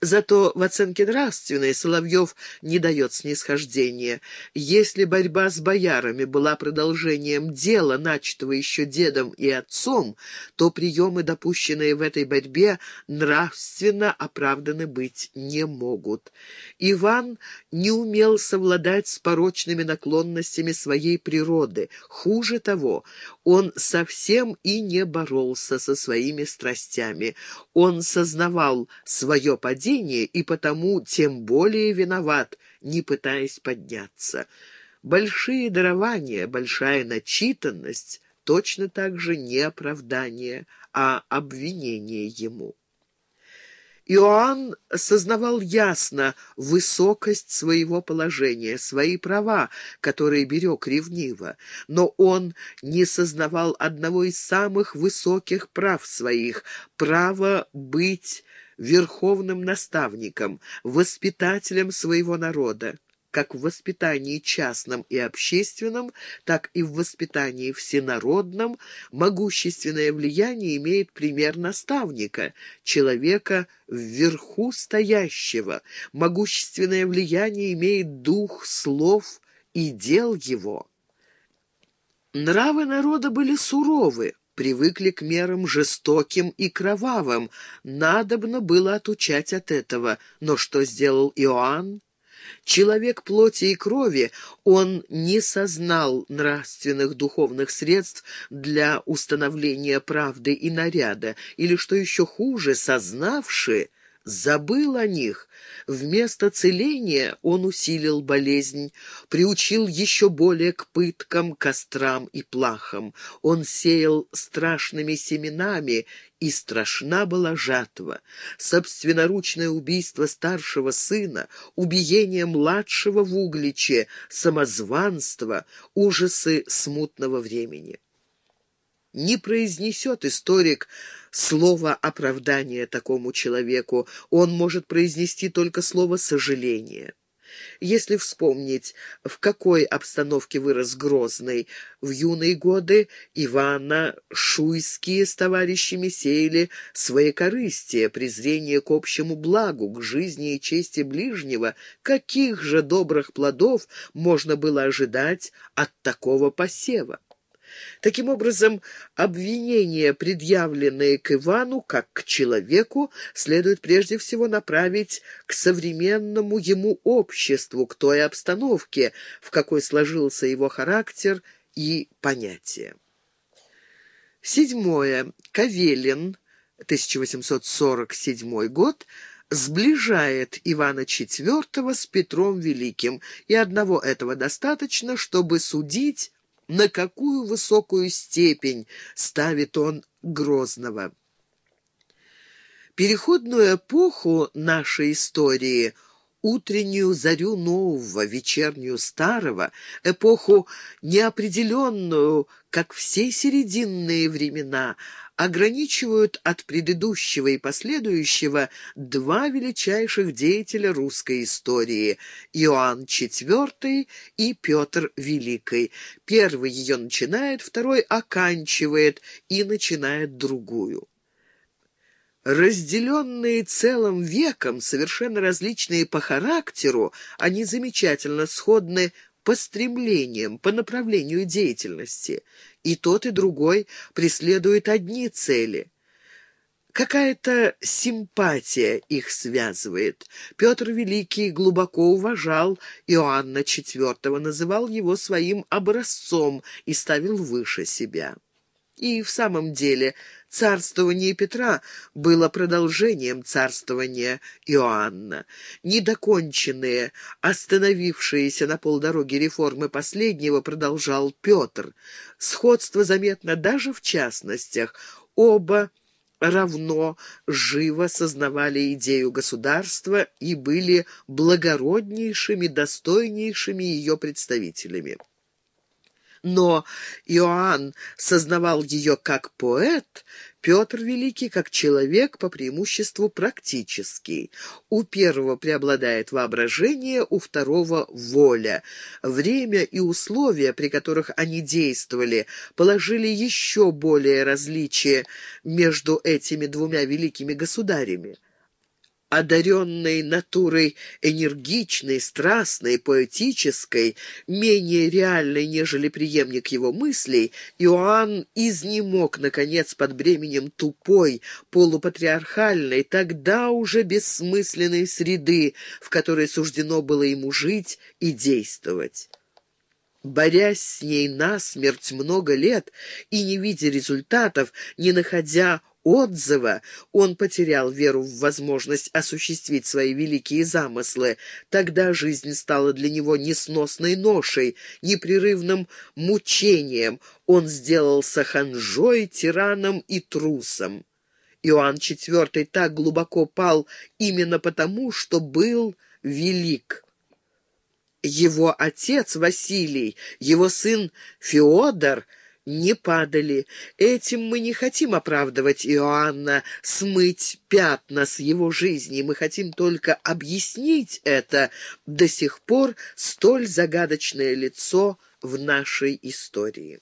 Зато в оценке нравственной Соловьев не дает снисхождения. Если борьба с боярами была продолжением дела, начатого еще дедом и отцом, то приемы, допущенные в этой борьбе, нравственно оправданы быть не могут. Иван не умел совладать с порочными наклонностями своей природы. Хуже того, он совсем и не боролся со своими страстями. Он сознавал свое падение, падение и потому тем более виноват, не пытаясь подняться. Большие дарования, большая начитанность точно так же не оправдание, а обвинение ему. Иоанн сознавал ясно высокость своего положения, свои права, которые берег ревниво, но он не сознавал одного из самых высоких прав своих — право быть верховным наставником, воспитателем своего народа, как в воспитании частном и общественном, так и в воспитании всенародном могущественное влияние имеет пример наставника, человека вверху стоящего. Могущественное влияние имеет дух слов и дел его. Нравы народа были суровы, привыкли к мерам жестоким и кровавым. Надобно было отучать от этого. Но что сделал Иоанн? Человек плоти и крови, он не сознал нравственных духовных средств для установления правды и наряда, или, что еще хуже, сознавший, забыл о них. Вместо целения он усилил болезнь, приучил еще более к пыткам, кострам и плахам. Он сеял страшными семенами, и страшна была жатва. Собственноручное убийство старшего сына, убиение младшего в Угличе, самозванство, ужасы смутного времени. Не произнесет историк слово оправдания такому человеку, он может произнести только слово «сожаление». Если вспомнить, в какой обстановке вырос Грозный, в юные годы Ивана Шуйские с товарищами сеяли своекорыстие, презрение к общему благу, к жизни и чести ближнего. Каких же добрых плодов можно было ожидать от такого посева? Таким образом, обвинения, предъявленные к Ивану как к человеку, следует прежде всего направить к современному ему обществу, к той обстановке, в какой сложился его характер и понятия. Седьмое. Кавелин, 1847 год, сближает Ивана IV с Петром Великим, и одного этого достаточно, чтобы судить на какую высокую степень ставит он Грозного. Переходную эпоху нашей истории – утреннюю зарю нового, вечернюю старого, эпоху неопределенную, как все серединные времена, ограничивают от предыдущего и последующего два величайших деятеля русской истории – Иоанн IV и Петр Великий. Первый ее начинает, второй оканчивает и начинает другую. Разделенные целым веком, совершенно различные по характеру, они замечательно сходны по стремлениям, по направлению деятельности. И тот, и другой преследуют одни цели. Какая-то симпатия их связывает. Петр Великий глубоко уважал Иоанна IV, называл его своим образцом и ставил выше себя. И в самом деле царствование Петра было продолжением царствования Иоанна. Недоконченные, остановившиеся на полдороге реформы последнего продолжал Петр. Сходство заметно даже в частностях. Оба равно живо сознавали идею государства и были благороднейшими, достойнейшими ее представителями но Иоанн сознавал ее как поэт, Петр Великий как человек по преимуществу практический. У первого преобладает воображение, у второго — воля. Время и условия, при которых они действовали, положили еще более различие между этими двумя великими государями. Одаренной натурой энергичной, страстной, поэтической, менее реальной, нежели преемник его мыслей, Иоанн изнемог, наконец, под бременем тупой, полупатриархальной, тогда уже бессмысленной среды, в которой суждено было ему жить и действовать. Борясь с ней насмерть много лет и не видя результатов, не находя отзыва, он потерял веру в возможность осуществить свои великие замыслы. Тогда жизнь стала для него несносной ношей, непрерывным мучением. Он сделался ханжой, тираном и трусом. Иоанн IV так глубоко пал именно потому, что был велик. Его отец Василий, его сын Феодор не падали. Этим мы не хотим оправдывать Иоанна, смыть пятна с его жизни. Мы хотим только объяснить это до сих пор столь загадочное лицо в нашей истории.